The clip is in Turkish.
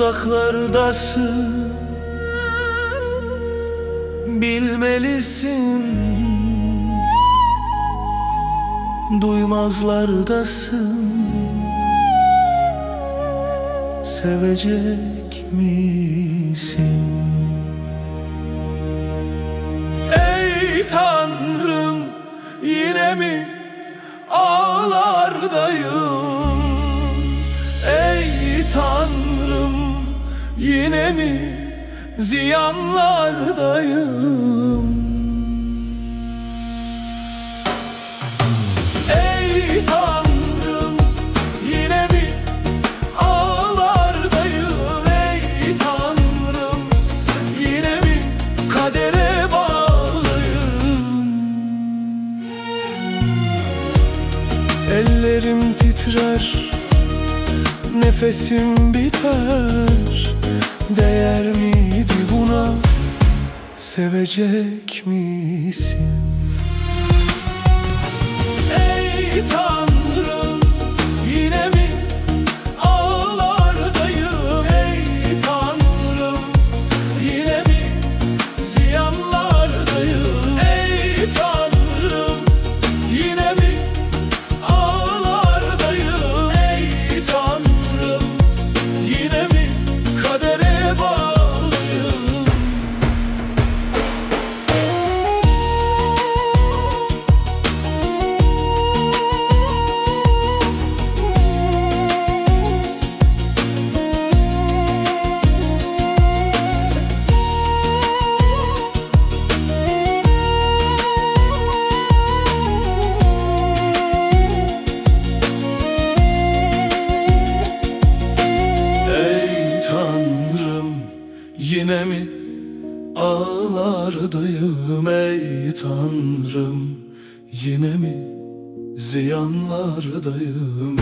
uzaklardasın. Bilmelisin. Duymazlardasın. Sevecek misin? Ey Tanrım yine mi ağlardayım yine mi ziyanlardayım? Ey Tanrım yine mi Nefesim biter. Değer miydi buna? Sevecek misin? Ey Tanrım yine mi ağlardayım Ey Tanrım? Yine mi ziyanlardayım